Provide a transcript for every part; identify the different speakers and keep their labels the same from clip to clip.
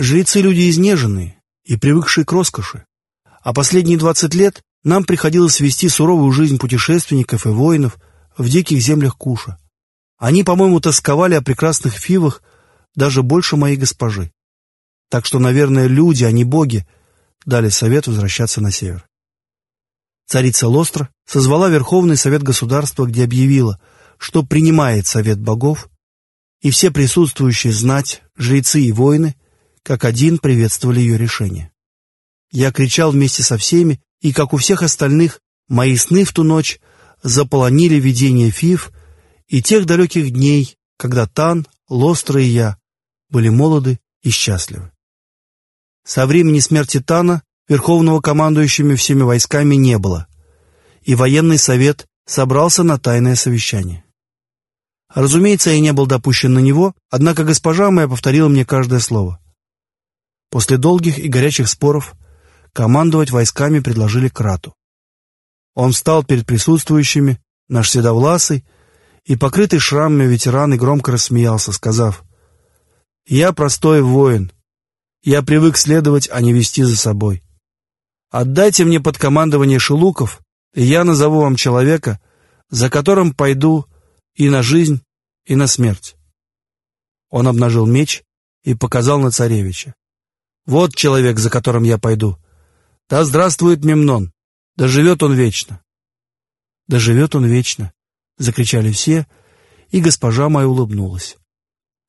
Speaker 1: жрецы люди изнеженные и привыкшие к роскоши, а последние двадцать лет нам приходилось вести суровую жизнь путешественников и воинов в диких землях Куша. Они, по-моему, тосковали о прекрасных фивах даже больше моей госпожи. Так что, наверное, люди, а не боги, дали совет возвращаться на север. Царица Лостра созвала Верховный Совет Государства, где объявила, что принимает Совет Богов, и все присутствующие знать, жрецы и воины, как один приветствовали ее решение. Я кричал вместе со всеми, и, как у всех остальных, мои сны в ту ночь заполонили видение Фив и тех далеких дней, когда Тан, Лостра и я были молоды и счастливы. Со времени смерти Тана верховного командующими всеми войсками не было, и военный совет собрался на тайное совещание. Разумеется, я не был допущен на него, однако госпожа моя повторила мне каждое слово. После долгих и горячих споров командовать войсками предложили Крату. Он встал перед присутствующими, наш седовласый, и покрытый шрамами ветеран и громко рассмеялся, сказав, «Я простой воин. Я привык следовать, а не вести за собой. Отдайте мне под командование шелуков, и я назову вам человека, за которым пойду и на жизнь, и на смерть». Он обнажил меч и показал на царевича. «Вот человек, за которым я пойду. Да здравствует Мемнон! Да живет он вечно!» «Да живет он вечно!» закричали все, и госпожа моя улыбнулась.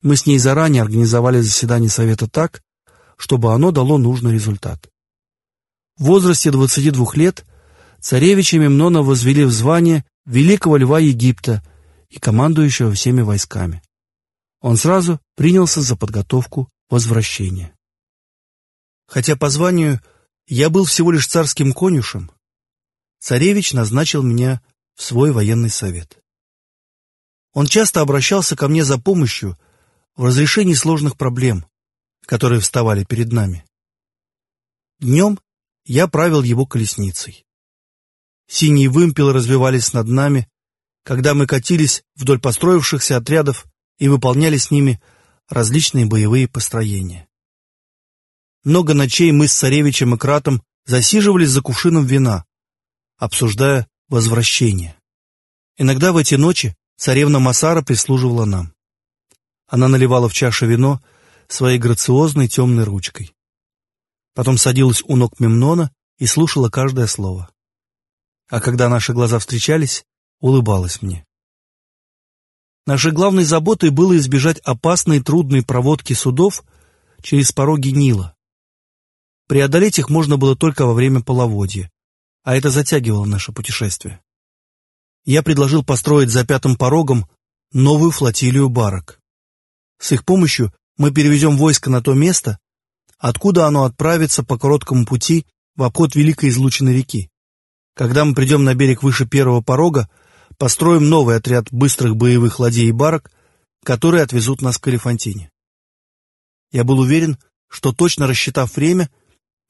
Speaker 1: Мы с ней заранее организовали заседание совета так, чтобы оно дало нужный результат. В возрасте 22 лет царевича Мемнона возвели в звание великого льва Египта и командующего всеми войсками. Он сразу принялся за подготовку возвращения. Хотя по званию я был всего лишь царским конюшем, царевич назначил меня в свой военный совет. Он часто обращался ко мне за помощью в разрешении сложных проблем, которые вставали перед нами. Днем я правил его колесницей. Синие вымпелы развивались над нами, когда мы катились вдоль построившихся отрядов и выполняли с ними различные боевые построения. Много ночей мы с царевичем и кратом засиживались за кувшином вина, обсуждая возвращение. Иногда в эти ночи Царевна Масара прислуживала нам. Она наливала в чашу вино своей грациозной темной ручкой. Потом садилась у ног Мемнона и слушала каждое слово. А когда наши глаза встречались, улыбалась мне. Нашей главной заботой было избежать опасной и трудной проводки судов через пороги Нила. Преодолеть их можно было только во время половодья, а это затягивало наше путешествие я предложил построить за пятым порогом новую флотилию барок. С их помощью мы перевезем войско на то место, откуда оно отправится по короткому пути в обход Великой Излученной реки. Когда мы придем на берег выше первого порога, построим новый отряд быстрых боевых ладей и барок, которые отвезут нас к Элефантине. Я был уверен, что точно рассчитав время,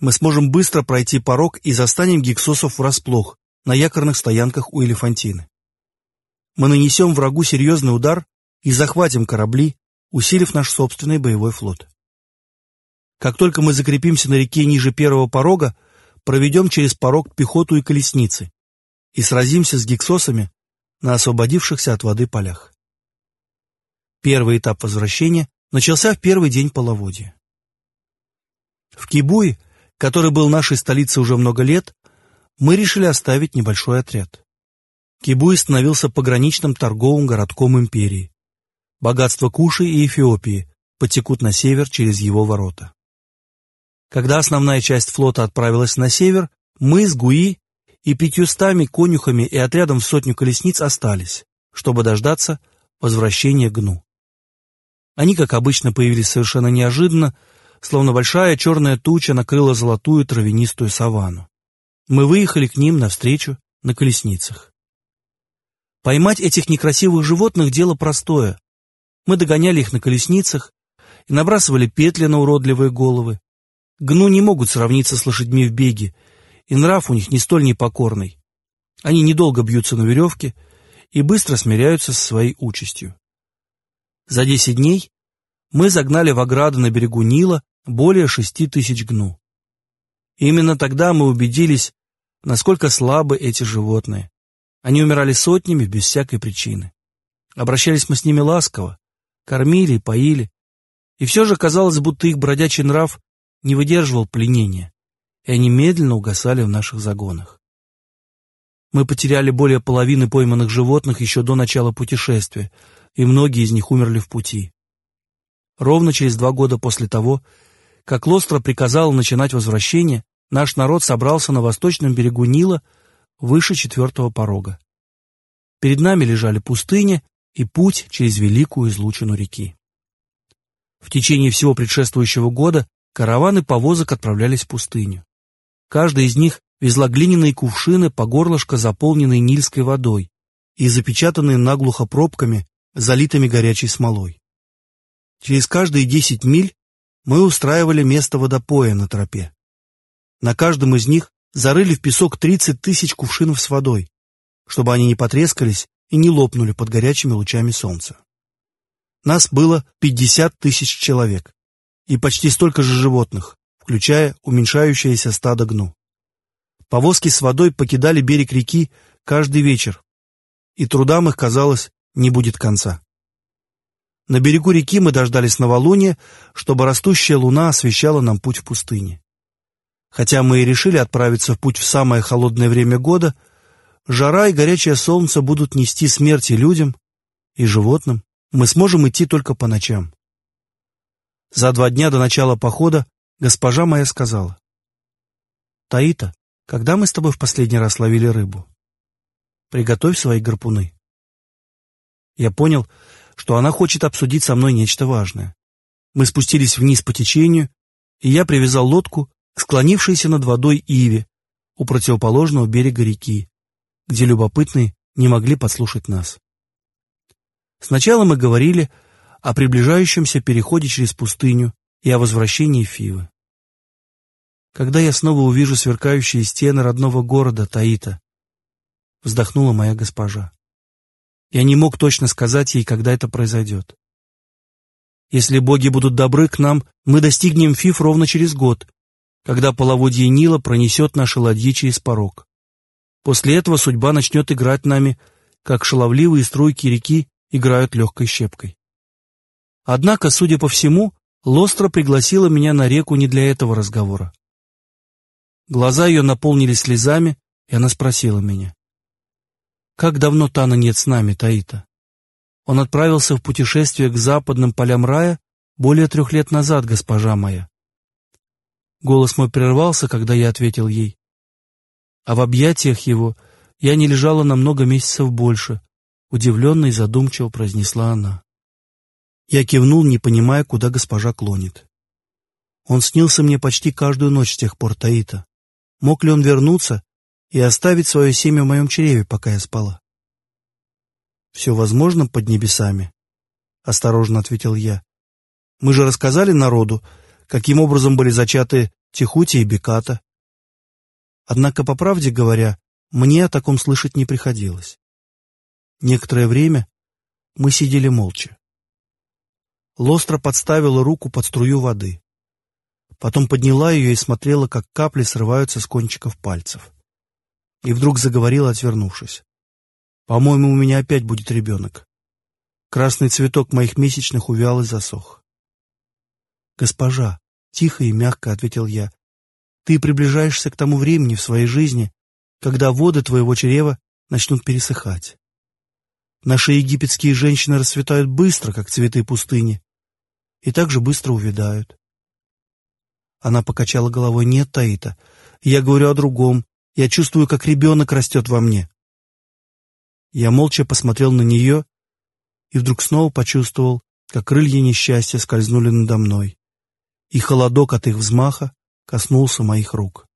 Speaker 1: мы сможем быстро пройти порог и застанем гексосов врасплох, на якорных стоянках у Элефантины. Мы нанесем врагу серьезный удар и захватим корабли, усилив наш собственный боевой флот. Как только мы закрепимся на реке ниже первого порога, проведем через порог пехоту и колесницы и сразимся с гексосами на освободившихся от воды полях. Первый этап возвращения начался в первый день половодья. В Кибуе, который был нашей столицей уже много лет, мы решили оставить небольшой отряд. Кибуй становился пограничным торговым городком империи. Богатства Куши и Эфиопии потекут на север через его ворота. Когда основная часть флота отправилась на север, мы с Гуи и пятьюстами конюхами и отрядом в сотню колесниц остались, чтобы дождаться возвращения Гну. Они, как обычно, появились совершенно неожиданно, словно большая черная туча накрыла золотую травянистую саванну. Мы выехали к ним навстречу на колесницах. Поймать этих некрасивых животных – дело простое. Мы догоняли их на колесницах и набрасывали петли на уродливые головы. Гну не могут сравниться с лошадьми в беге, и нрав у них не столь непокорный. Они недолго бьются на веревке и быстро смиряются со своей участью. За десять дней мы загнали в ограду на берегу Нила более шести тысяч гну. именно тогда мы убедились, насколько слабы эти животные. Они умирали сотнями без всякой причины. Обращались мы с ними ласково, кормили и поили, и все же казалось, будто их бродячий нрав не выдерживал пленения, и они медленно угасали в наших загонах. Мы потеряли более половины пойманных животных еще до начала путешествия, и многие из них умерли в пути. Ровно через два года после того, как Лостро приказал начинать возвращение, наш народ собрался на восточном берегу Нила выше четвертого порога. Перед нами лежали пустыня и путь через великую излучину реки. В течение всего предшествующего года караваны повозок отправлялись в пустыню. Каждая из них везла глиняные кувшины по горлышко, заполненные нильской водой и запечатанные наглухо пробками, залитыми горячей смолой. Через каждые десять миль мы устраивали место водопоя на тропе. На каждом из них зарыли в песок тридцать тысяч кувшинов с водой, чтобы они не потрескались и не лопнули под горячими лучами солнца. Нас было пятьдесят тысяч человек и почти столько же животных, включая уменьшающееся стадо гну. Повозки с водой покидали берег реки каждый вечер, и трудам их, казалось, не будет конца. На берегу реки мы дождались новолуния, чтобы растущая луна освещала нам путь в пустыне. Хотя мы и решили отправиться в путь в самое холодное время года, жара и горячее солнце будут нести смерти людям и животным. Мы сможем идти только по ночам. За два дня до начала похода госпожа моя сказала. «Таита, когда мы с тобой в последний раз ловили рыбу? Приготовь свои гарпуны». Я понял, что она хочет обсудить со мной нечто важное. Мы спустились вниз по течению, и я привязал лодку к склонившейся над водой Иве у противоположного берега реки, где любопытные не могли подслушать нас. Сначала мы говорили о приближающемся переходе через пустыню и о возвращении Фивы. Когда я снова увижу сверкающие стены родного города Таита, вздохнула моя госпожа. Я не мог точно сказать ей, когда это произойдет. Если боги будут добры к нам, мы достигнем Фиф ровно через год, когда половодье Нила пронесет наши ладьи через порог. После этого судьба начнет играть нами, как шаловливые струйки реки играют легкой щепкой. Однако, судя по всему, Лостра пригласила меня на реку не для этого разговора. Глаза ее наполнились слезами, и она спросила меня. Как давно Тана нет с нами, Таита? Он отправился в путешествие к западным полям рая более трех лет назад, госпожа моя. Голос мой прервался, когда я ответил ей. А в объятиях его я не лежала на много месяцев больше, удивленно и задумчиво произнесла она. Я кивнул, не понимая, куда госпожа клонит. Он снился мне почти каждую ночь с тех пор, Таита. Мог ли он вернуться и оставить свое семя в моем чреве, пока я спала. «Все возможно под небесами», — осторожно ответил я. «Мы же рассказали народу, каким образом были зачаты Тихути и Беката. Однако, по правде говоря, мне о таком слышать не приходилось. Некоторое время мы сидели молча. Лостра подставила руку под струю воды. Потом подняла ее и смотрела, как капли срываются с кончиков пальцев и вдруг заговорила, отвернувшись. «По-моему, у меня опять будет ребенок. Красный цветок моих месячных увял и засох». «Госпожа», — тихо и мягко ответил я, — «ты приближаешься к тому времени в своей жизни, когда воды твоего чрева начнут пересыхать. Наши египетские женщины расцветают быстро, как цветы пустыни, и так же быстро увядают». Она покачала головой. «Нет, Таита, я говорю о другом. Я чувствую, как ребенок растет во мне. Я молча посмотрел на нее и вдруг снова почувствовал, как крылья несчастья скользнули надо мной, и холодок от их взмаха коснулся моих рук.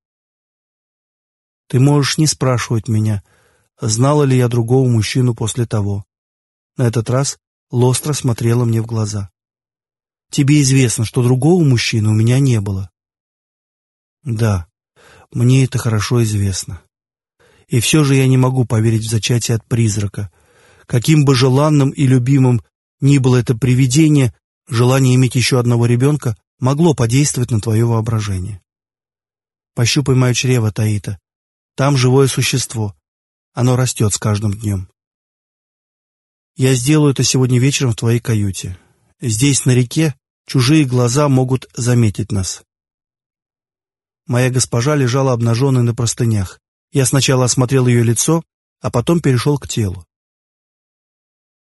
Speaker 1: Ты можешь не спрашивать меня, знала ли я другого мужчину после того. На этот раз Лостра смотрела мне в глаза. Тебе известно, что другого мужчины у меня не было. Да, мне это хорошо известно. И все же я не могу поверить в зачатие от призрака. Каким бы желанным и любимым ни было это привидение, желание иметь еще одного ребенка могло подействовать на твое воображение. Пощупай мое чрево, Таита. Там живое существо. Оно растет с каждым днем. Я сделаю это сегодня вечером в твоей каюте. Здесь, на реке, чужие глаза могут заметить нас. Моя госпожа лежала обнаженной на простынях. Я сначала осмотрел ее лицо, а потом перешел к телу.